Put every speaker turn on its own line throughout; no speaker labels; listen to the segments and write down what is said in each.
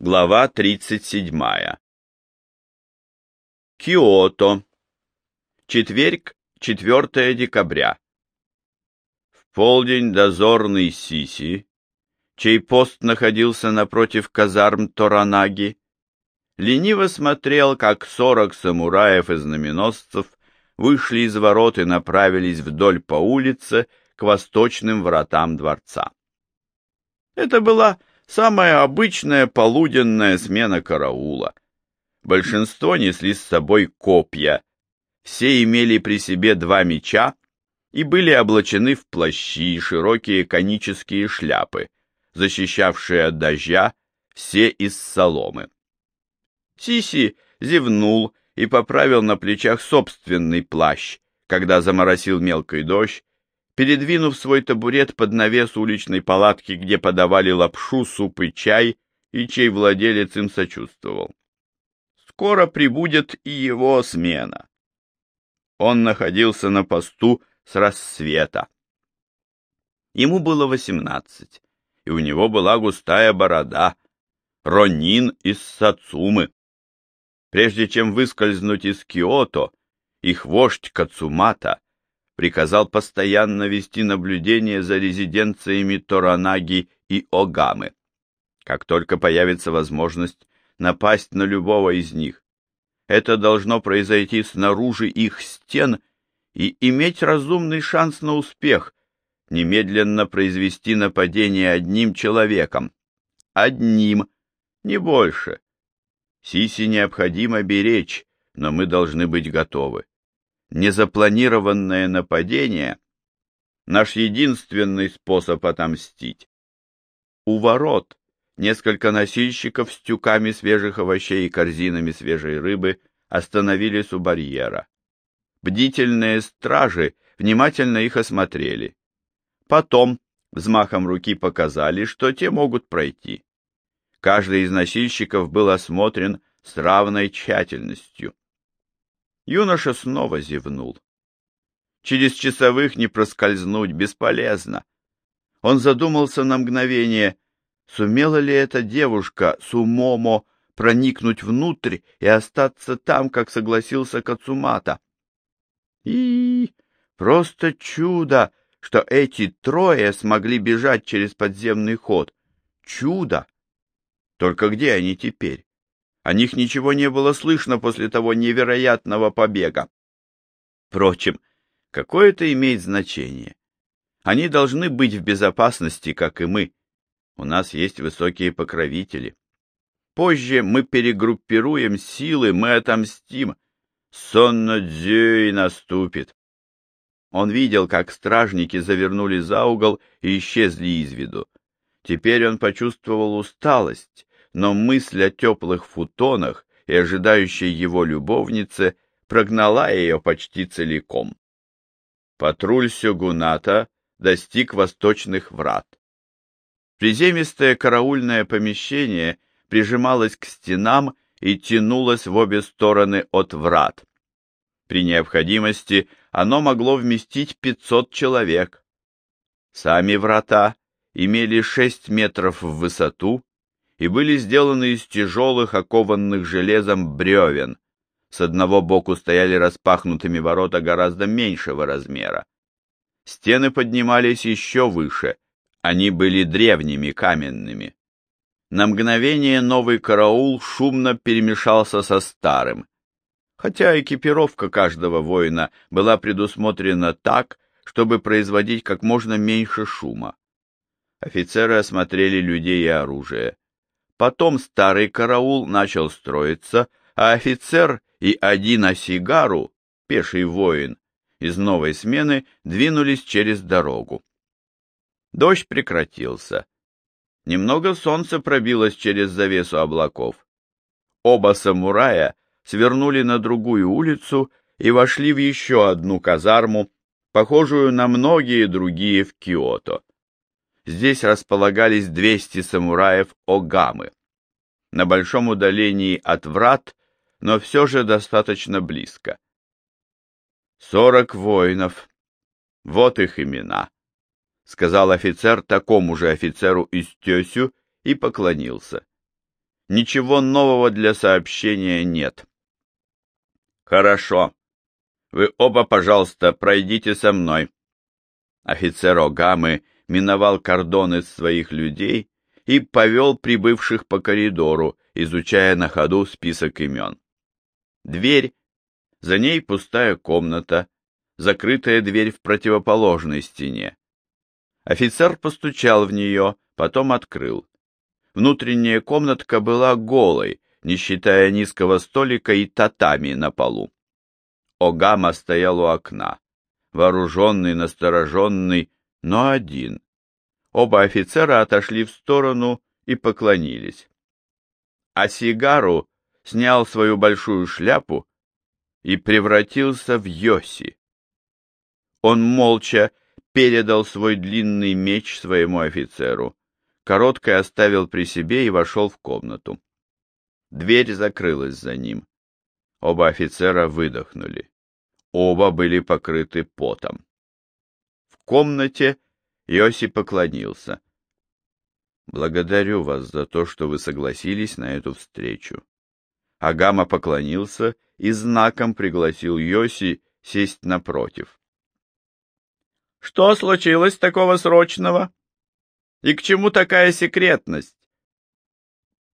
Глава 37. Киото. Четверг, 4 декабря. В полдень дозорный Сиси, чей пост находился напротив казарм Торанаги, лениво смотрел, как сорок самураев и знаменосцев вышли из ворот и направились вдоль по улице к восточным вратам дворца. Это была самая обычная полуденная смена караула. Большинство несли с собой копья, все имели при себе два меча и были облачены в плащи и широкие конические шляпы, защищавшие от дождя все из соломы. Сиси зевнул и поправил на плечах собственный плащ, когда заморосил мелкий дождь, передвинув свой табурет под навес уличной палатки, где подавали лапшу, суп и чай, и чей владелец им сочувствовал. Скоро прибудет и его смена. Он находился на посту с рассвета. Ему было восемнадцать, и у него была густая борода, ронин из Сацумы. Прежде чем выскользнуть из Киото, их вождь Кацумата приказал постоянно вести наблюдение за резиденциями Торанаги и Огамы. Как только появится возможность напасть на любого из них, это должно произойти снаружи их стен и иметь разумный шанс на успех, немедленно произвести нападение одним человеком. Одним, не больше. Сиси необходимо беречь, но мы должны быть готовы незапланированное нападение — наш единственный способ отомстить. У ворот несколько носильщиков с тюками свежих овощей и корзинами свежей рыбы остановились у барьера. Бдительные стражи внимательно их осмотрели. Потом взмахом руки показали, что те могут пройти. Каждый из носильщиков был осмотрен с равной тщательностью. Юноша снова зевнул. Через часовых не проскользнуть бесполезно. Он задумался на мгновение, сумела ли эта девушка Сумомо проникнуть внутрь и остаться там, как согласился Кацумата. И просто чудо, что эти трое смогли бежать через подземный ход. Чудо! Только где они теперь? О них ничего не было слышно после того невероятного побега. Впрочем, какое это имеет значение? Они должны быть в безопасности, как и мы. У нас есть высокие покровители. Позже мы перегруппируем силы, мы отомстим. Сонно дзюй наступит. Он видел, как стражники завернули за угол и исчезли из виду. Теперь он почувствовал усталость, но мысль о теплых футонах и ожидающей его любовнице прогнала ее почти целиком. Патруль Сёгуната достиг восточных врат. Приземистое караульное помещение прижималось к стенам и тянулось в обе стороны от врат. При необходимости оно могло вместить 500 человек. Сами врата имели 6 метров в высоту и были сделаны из тяжелых, окованных железом бревен. С одного боку стояли распахнутыми ворота гораздо меньшего размера. Стены поднимались еще выше, они были древними, каменными. На мгновение новый караул шумно перемешался со старым. Хотя экипировка каждого воина была предусмотрена так, чтобы производить как можно меньше шума. Офицеры осмотрели людей и оружие. Потом старый караул начал строиться, а офицер и один осигару, пеший воин, из новой смены двинулись через дорогу. Дождь прекратился. Немного солнца пробилось через завесу облаков. Оба самурая свернули на другую улицу и вошли в еще одну казарму, похожую на многие другие в Киото. Здесь располагались 200 самураев Огамы. На большом удалении от врат, но все же достаточно близко. Сорок воинов. Вот их имена, — сказал офицер такому же офицеру из Тесю и поклонился. Ничего нового для сообщения нет. Хорошо. Вы оба, пожалуйста, пройдите со мной. Офицер Огамы миновал кордоны своих людей и повел прибывших по коридору, изучая на ходу список имен. Дверь, за ней пустая комната, закрытая дверь в противоположной стене. Офицер постучал в нее, потом открыл. Внутренняя комнатка была голой, не считая низкого столика и татами на полу. Огама стоял у окна, вооруженный, настороженный, но один. Оба офицера отошли в сторону и поклонились. А Сигару снял свою большую шляпу и превратился в Йоси. Он молча передал свой длинный меч своему офицеру, короткое оставил при себе и вошел в комнату. Дверь закрылась за ним. Оба офицера выдохнули. Оба были покрыты потом. Комнате Йоси поклонился. «Благодарю вас за то, что вы согласились на эту встречу». Агама поклонился и знаком пригласил Йоси сесть напротив. «Что случилось такого срочного? И к чему такая секретность?»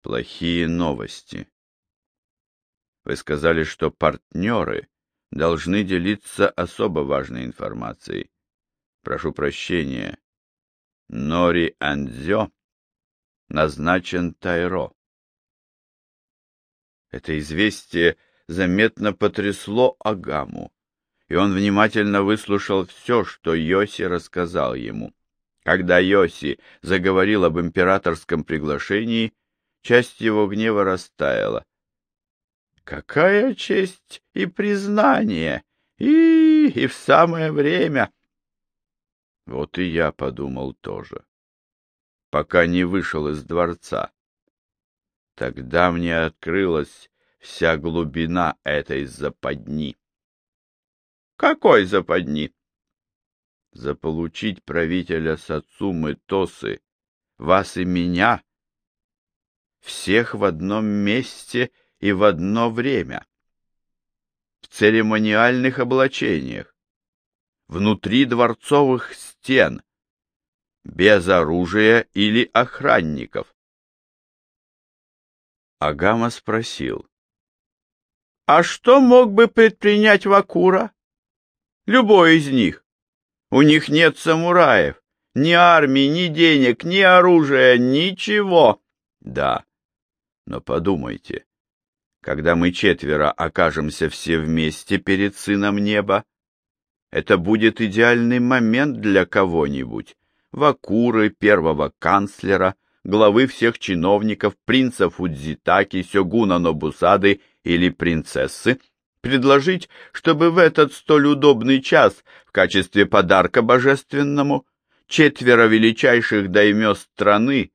«Плохие новости. Вы сказали, что партнеры должны делиться особо важной информацией. Прошу прощения. Нори Андзё назначен Тайро. Это известие заметно потрясло Агаму, и он внимательно выслушал все, что Йоси рассказал ему. Когда Йоси заговорил об императорском приглашении, часть его гнева растаяла. «Какая честь и признание! И, и в самое время!» Вот и я подумал тоже, пока не вышел из дворца. Тогда мне открылась вся глубина этой западни. Какой западни? Заполучить правителя Сацумы Тосы, вас и меня, всех в одном месте и в одно время, в церемониальных облачениях, внутри дворцовых стен, без оружия или охранников. Агама спросил. «А что мог бы предпринять Вакура? Любой из них. У них нет самураев, ни армии, ни денег, ни оружия, ничего». «Да, но подумайте, когда мы четверо окажемся все вместе перед Сыном Неба, это будет идеальный момент для кого-нибудь. Вакуры, первого канцлера, главы всех чиновников, принца Фудзитаки, сёгуна Нобусады или принцессы, предложить, чтобы в этот столь удобный час в качестве подарка божественному четверо величайших даймё страны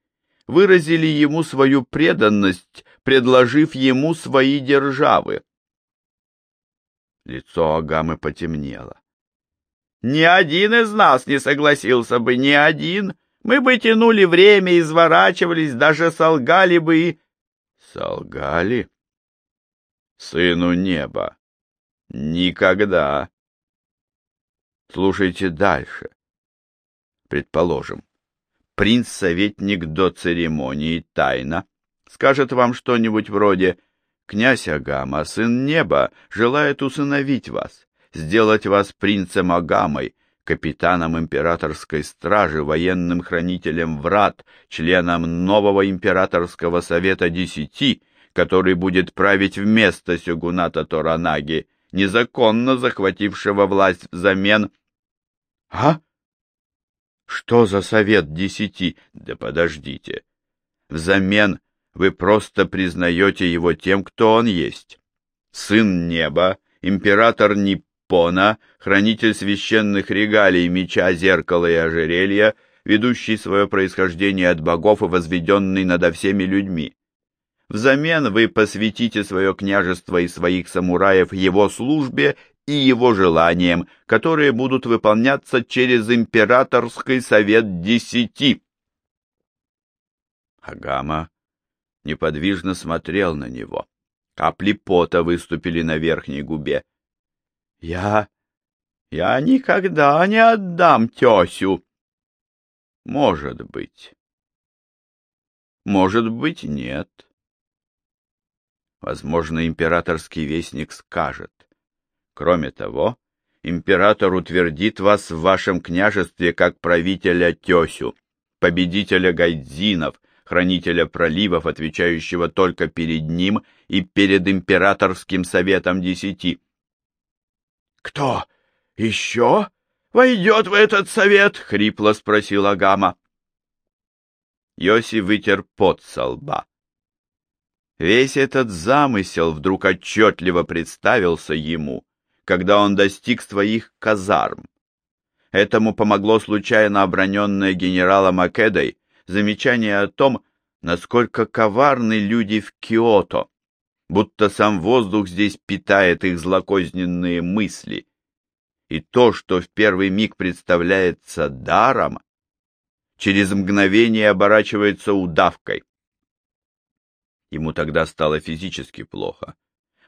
выразили ему свою преданность, предложив ему свои державы. Лицо Агамы потемнело. Ни один из нас не согласился бы, ни один. Мы бы тянули время, изворачивались, даже солгали бы и... Солгали? Сыну неба. Никогда. Слушайте дальше. Предположим, принц-советник до церемонии тайна скажет вам что-нибудь вроде «Князь Агама, сын неба, желает усыновить вас сделать вас принцем Агамой, капитаном императорской стражи, военным хранителем врат, членом нового императорского совета десяти, который будет править вместо сёгуната Торанаги, незаконно захватившего власть взамен... — А? Что за совет десяти? Да подождите. Взамен вы просто признаете его тем, кто он есть. Сын неба, император Ниппона, Пона, хранитель священных регалий, меча, зеркала и ожерелья, ведущий свое происхождение от богов и возведенный надо всеми людьми. Взамен вы посвятите свое княжество и своих самураев его службе и его желаниям, которые будут выполняться через императорский совет десяти. Агама неподвижно смотрел на него. Капли пота выступили на верхней губе. — Я... я никогда не отдам тесю. — Может быть. Может быть, нет. Возможно, императорский вестник скажет. Кроме того, император утвердит вас в вашем княжестве как правителя тесю, победителя гайдзинов, хранителя проливов, отвечающего только перед ним и перед императорским советом десяти. — Кто еще войдет в этот совет? — хрипло спросил Агама. Йоси вытер пот со лба. Весь этот замысел вдруг отчетливо представился ему, когда он достиг своих казарм. Этому помогло случайно оброненное генералом Акедой замечание о том, насколько коварны люди в Киото, будто сам воздух здесь питает их злокозненные мысли. И то, что в первый миг представляется даром, через мгновение оборачивается удавкой. Ему тогда стало физически плохо,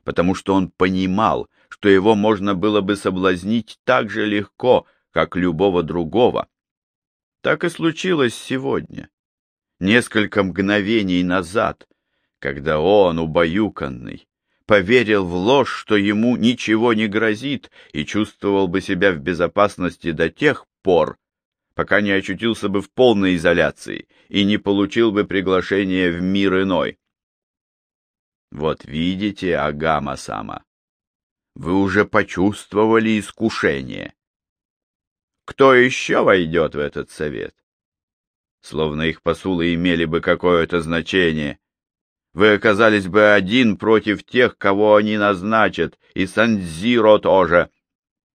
потому что он понимал, что его можно было бы соблазнить так же легко, как любого другого. Так и случилось сегодня. Несколько мгновений назад, когда он, убаюканный, поверил в ложь, что ему ничего не грозит, и чувствовал бы себя в безопасности до тех пор, пока не очутился бы в полной изоляции и не получил бы приглашение в мир иной. Вот видите, Агама-сама, вы уже почувствовали искушение. Кто еще войдет в этот совет? Словно их посулы имели бы какое-то значение. Вы оказались бы один против тех, кого они назначат, и Санзиро тоже.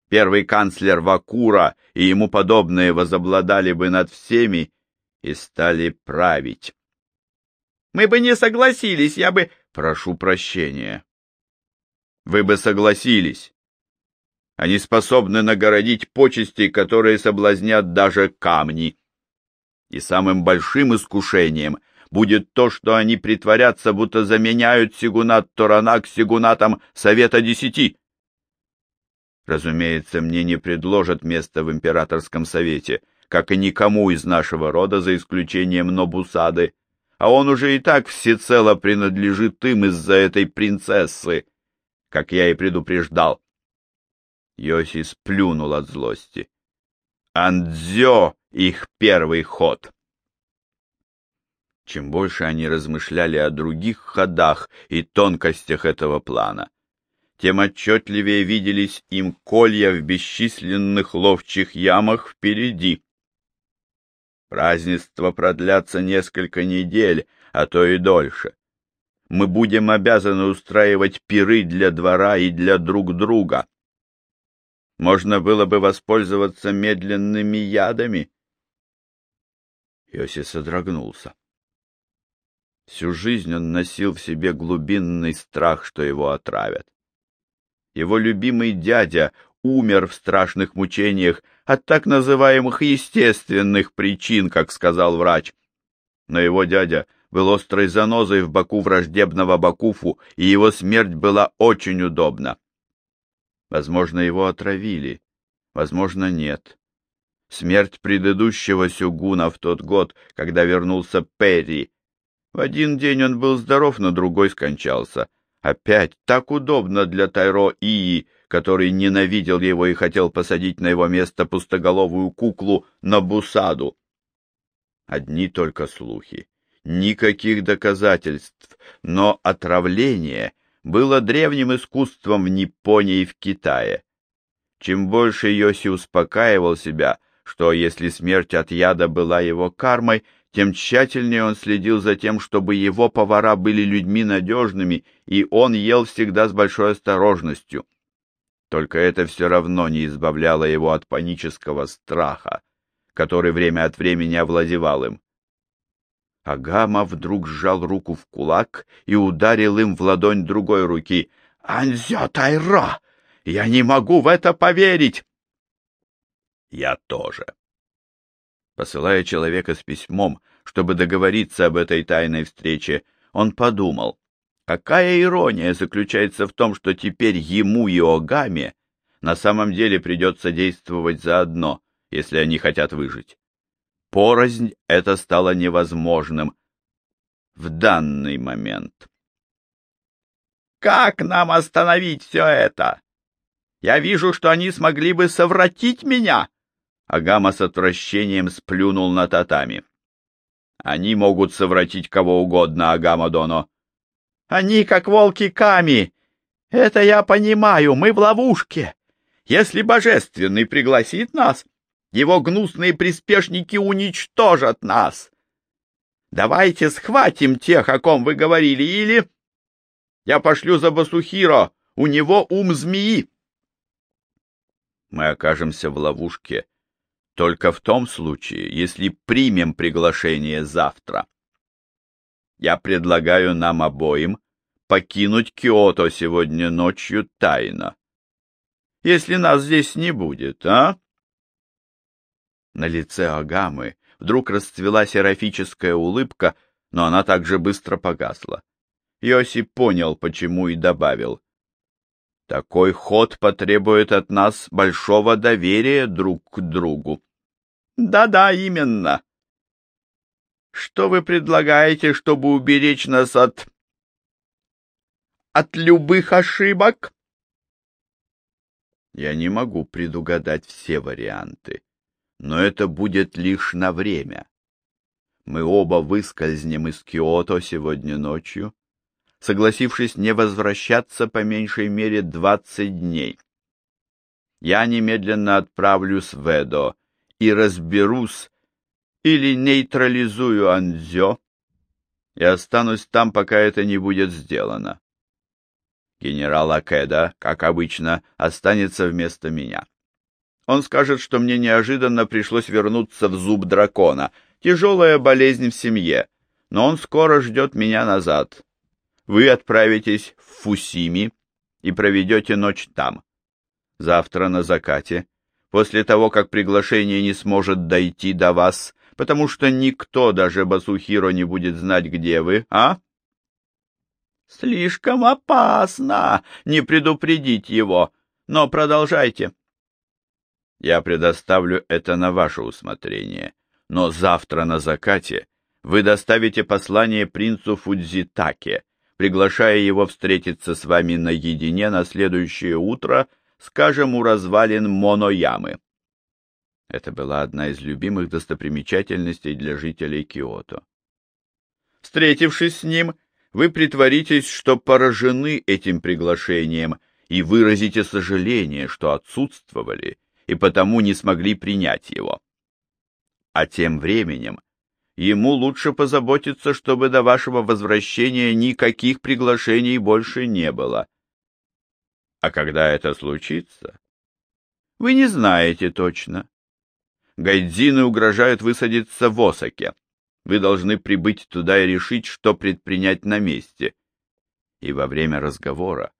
Первый канцлер Вакура и ему подобные возобладали бы над всеми и стали править. Мы бы не согласились, я бы... Прошу прощения. Вы бы согласились. Они способны нагородить почести, которые соблазнят даже камни. И самым большим искушением будет то, что они притворятся, будто заменяют Сигунат Торанак Сигунатом Совета Десяти. Разумеется, мне не предложат место в императорском совете, как и никому из нашего рода, за исключением Нобусады а он уже и так всецело принадлежит им из-за этой принцессы, как я и предупреждал. Йоси сплюнул от злости. Андзё их первый ход. Чем больше они размышляли о других ходах и тонкостях этого плана, тем отчетливее виделись им колья в бесчисленных ловчих ямах впереди. Празднества продлятся несколько недель, а то и дольше. Мы будем обязаны устраивать пиры для двора и для друг друга. Можно было бы воспользоваться медленными ядами. Йоси содрогнулся. Всю жизнь он носил в себе глубинный страх, что его отравят. Его любимый дядя умер в страшных мучениях от так называемых естественных причин, как сказал врач. Но его дядя был острой занозой в боку враждебного Бакуфу, и его смерть была очень удобна. Возможно, его отравили, возможно, нет. Смерть предыдущего сюгуна в тот год, когда вернулся Перри. В один день он был здоров, на другой скончался. Опять так удобно для Тайро Ии, который ненавидел его и хотел посадить на его место пустоголовую куклу на бусаду. Одни только слухи, никаких доказательств, но отравление было древним искусством в Японии и в Китае. Чем больше Йоси успокаивал себя, что если смерть от яда была его кармой, тем тщательнее он следил за тем, чтобы его повара были людьми надежными, и он ел всегда с большой осторожностью. Только это все равно не избавляло его от панического страха, который время от времени овладевал им. Агама вдруг сжал руку в кулак и ударил им в ладонь другой руки. «Анзё Тайро! Я не могу в это поверить!» «Я тоже!» Посылая человека с письмом, чтобы договориться об этой тайной встрече, он подумал, какая ирония заключается в том, что теперь ему и Огаме на самом деле придется действовать заодно, если они хотят выжить. Порознь это стало невозможным в данный момент. Как нам остановить все это? Я вижу, что они смогли бы совратить меня. Агама с отвращением сплюнул на татами. Они могут совратить кого угодно, Агама Доно. Они как волки Ками. Это я понимаю, мы в ловушке. Если Божественный пригласит нас, его гнусные приспешники уничтожат нас. Давайте схватим тех, о ком вы говорили, или... Я пошлю за Басухиро, у него ум змеи. Мы окажемся в ловушке только в том случае, если примем приглашение завтра. Я предлагаю нам обоим покинуть Киото сегодня ночью тайно. Если нас здесь не будет, а? На лице Агамы вдруг расцвела серафическая улыбка, но она также быстро погасла. Йоси понял, почему и добавил. Такой ход потребует от нас большого доверия друг к другу. Да-да, именно. Что вы предлагаете, чтобы уберечь нас от... от любых ошибок? Я не могу предугадать все варианты, но это будет лишь на время. Мы оба выскользнем из Киото сегодня ночью, согласившись не возвращаться по меньшей мере двадцать дней. Я немедленно отправлюсь в Эдо и разберусь или нейтрализую Анзё и останусь там, пока это не будет сделано. Генерал Акеда, как обычно, останется вместо меня. Он скажет, что мне неожиданно пришлось вернуться в зуб дракона. Тяжелая болезнь в семье, но он скоро ждет меня назад. Вы отправитесь в Фусими и проведете ночь там. Завтра на закате, после того, как приглашение не сможет дойти до вас, потому что никто, даже Басухиро, не будет знать, где вы, а? Слишком опасно не предупредить его, но продолжайте. Я предоставлю это на ваше усмотрение, но завтра на закате вы доставите послание принцу Фудзитаке, приглашая его встретиться с вами наедине на следующее утро, скажем, у развалин Моноямы. Это была одна из любимых достопримечательностей для жителей Киото. Встретившись с ним, вы притворитесь, что поражены этим приглашением и выразите сожаление, что отсутствовали и потому не смогли принять его. А тем временем ему лучше позаботиться, чтобы до вашего возвращения никаких приглашений больше не было. А когда это случится? Вы не знаете точно. Гайдзины угрожают высадиться в Осаке. Вы должны прибыть туда и решить, что предпринять на месте. И во время разговора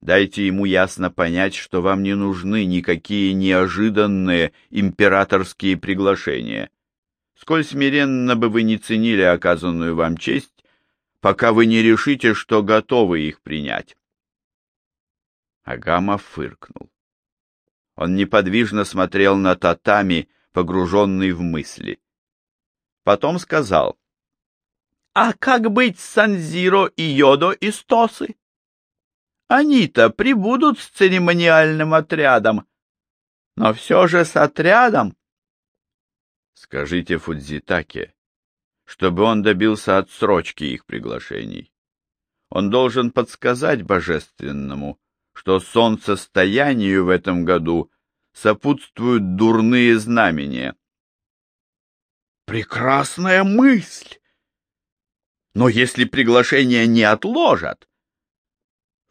дайте ему ясно понять, что вам не нужны никакие неожиданные императорские приглашения сколь смиренно бы вы не ценили оказанную вам честь, пока вы не решите, что готовы их принять. Агама фыркнул. Он неподвижно смотрел на татами, погруженный в мысли. Потом сказал, «А как быть с Санзиро и Йодо из Тосы? Они-то прибудут с церемониальным отрядом, но все же с отрядом Скажите Фудзитаке, чтобы он добился отсрочки их приглашений. Он должен подсказать Божественному, что солнцестоянию в этом году сопутствуют дурные знамения. Прекрасная мысль! Но если приглашение не отложат,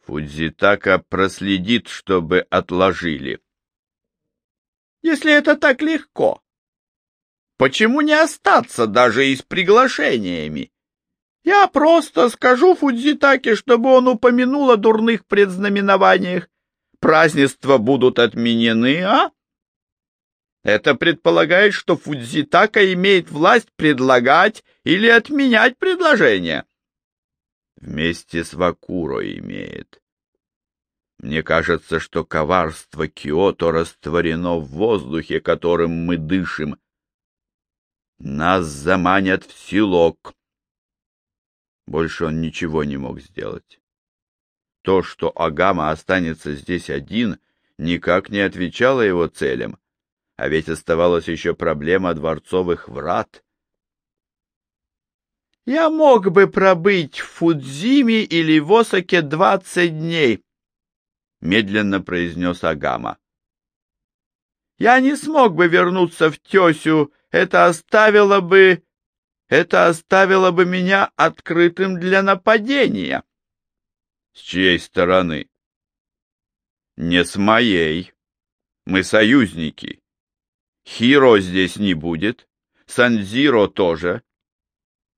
Фудзитака проследит, чтобы отложили. Если это так легко, Почему не остаться даже и с приглашениями? Я просто скажу Фудзитаке, чтобы он упомянул о дурных предзнаменованиях. Празднества будут отменены, а? Это предполагает, что Фудзитака имеет власть предлагать или отменять предложения. Вместе с Вакуро имеет. Мне кажется, что коварство Киото растворено в воздухе, которым мы дышим. Нас заманят в селок. Больше он ничего не мог сделать. То, что Агама останется здесь один, никак не отвечало его целям, а ведь оставалась еще проблема дворцовых врат. «Я мог бы пробыть в Фудзиме или в Осаке двадцать дней», — медленно произнес Агама. «Я не смог бы вернуться в Тесю, это оставило бы... это оставило бы меня открытым для нападения». С чьей стороны? Не с моей. Мы союзники. Хиро здесь не будет, Санзиро тоже.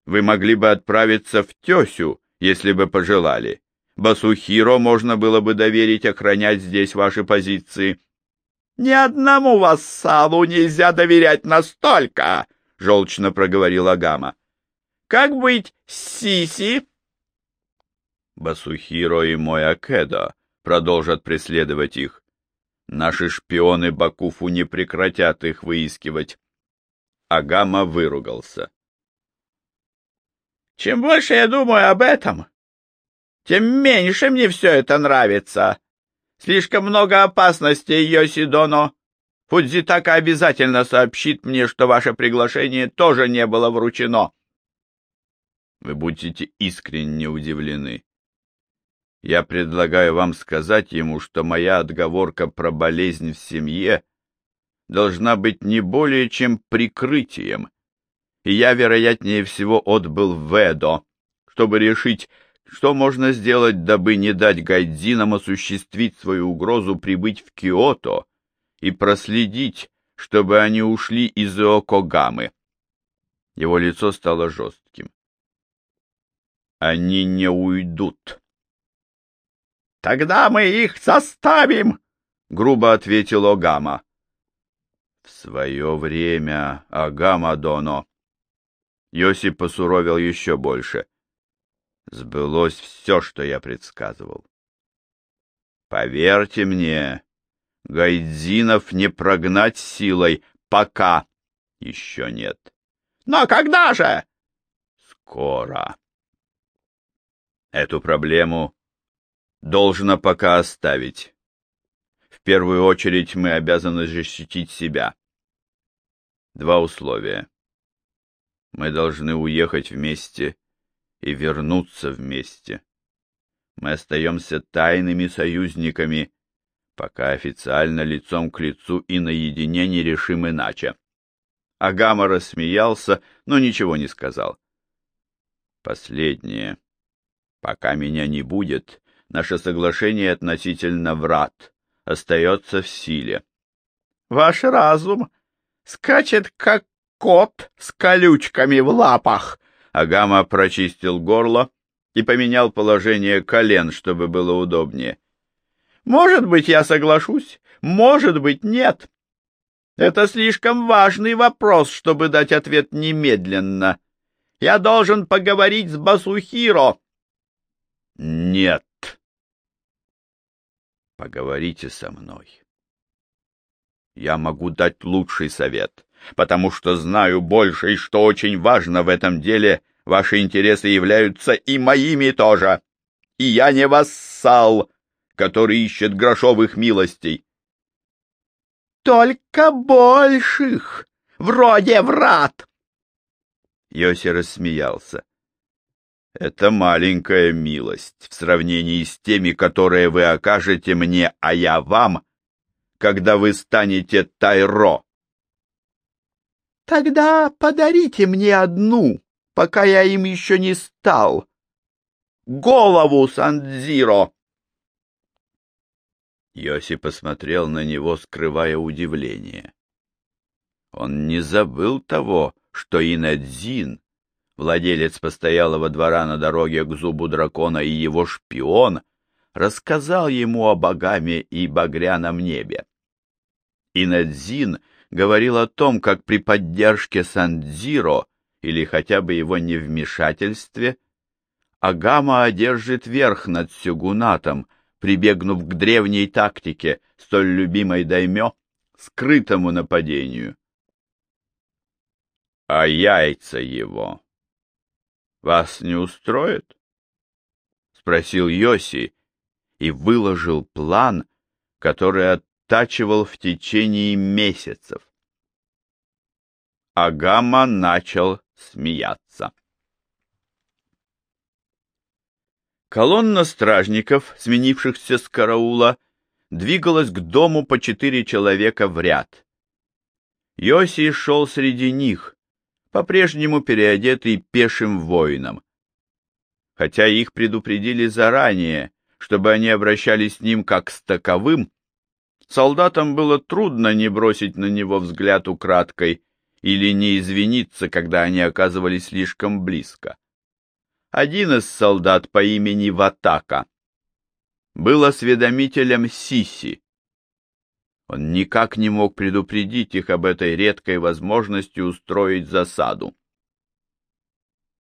Вы могли бы отправиться в Тесю, если бы пожелали. Басухиро можно было бы доверить охранять здесь ваши позиции. — Ни одному вассалу нельзя доверять настолько, — желчно проговорил Агама. — Как быть Сиси? Басухиро и мой продолжат преследовать их. Наши шпионы Бакуфу не прекратят их выискивать. Агама выругался. Чем больше я думаю об этом, тем меньше мне все это нравится. Слишком много опасностей, Йосидоно. Фудзитака обязательно сообщит мне, что ваше приглашение тоже не было вручено. Вы будете искренне удивлены. Я предлагаю вам сказать ему, что моя отговорка про болезнь в семье должна быть не более чем прикрытием, и я, вероятнее всего, отбыл в Эдо, чтобы решить, что можно сделать, дабы не дать гайдзинам осуществить свою угрозу прибыть в Киото и проследить, чтобы они ушли из Иокогамы. Его лицо стало жестким. Они не уйдут. Тогда мы их заставим, — грубо ответил Огама. В свое время, Агама Доно. Йосип посуровил еще больше. Сбылось все, что я предсказывал. Поверьте мне, Гайдзинов не прогнать силой, пока еще нет. Но когда же? Скоро. Эту проблему должно пока оставить. В первую очередь мы обязаны защитить себя. Два условия. Мы должны уехать вместе и вернуться вместе. Мы остаемся тайными союзниками, пока официально лицом к лицу и наедине не решим иначе. Агама рассмеялся, но ничего не сказал. Последнее. Пока меня не будет, наше соглашение относительно врат остается в силе. Ваш разум скачет, как кот с колючками в лапах. Агама прочистил горло и поменял положение колен, чтобы было удобнее. Может быть, я соглашусь, может быть, нет. Это слишком важный вопрос, чтобы дать ответ немедленно. Я должен поговорить с Басухиро. Нет. Поговорите со мной. Я могу дать лучший совет, потому что знаю больше, и что очень важно в этом деле, ваши интересы являются и моими тоже. И я не вассал, который ищет грошовых милостей. Только больших, вроде врат. Йоси рассмеялся. Это маленькая милость в сравнении с теми, которые вы окажете мне, а я вам, когда вы станете Тайро. Тогда подарите мне одну, пока я им еще не стал. Голову Сандзиро. Йоси посмотрел на него, скрывая удивление. Он не забыл того, что Инадзин владелец постоялого двора на дороге к зубу дракона и его шпион, рассказал ему о богаме и багряном небе. Инадзин говорил о том, как при поддержке Сандзиро или хотя бы его невмешательстве Агама одержит верх над Сюгунатом, прибегнув к древней тактике, столь любимой даймё, скрытому нападению. — А яйца его вас не устроят? — спросил Йоси и выложил план, который оттачивал в течение месяцев. Агама начал смеяться. Колонна стражников, сменившихся с караула, двигалась к дому по четыре человека в ряд. Йоси шел среди них, по-прежнему переодетый пешим воином. Хотя их предупредили заранее, чтобы они обращались с ним как с таковым, солдатам было трудно не бросить на него взгляд украдкой или не извиниться, когда они оказывались слишком близко. Один из солдат по имени Ватака был осведомителем Сиси. Он никак не мог предупредить их об этой редкой возможности устроить засаду.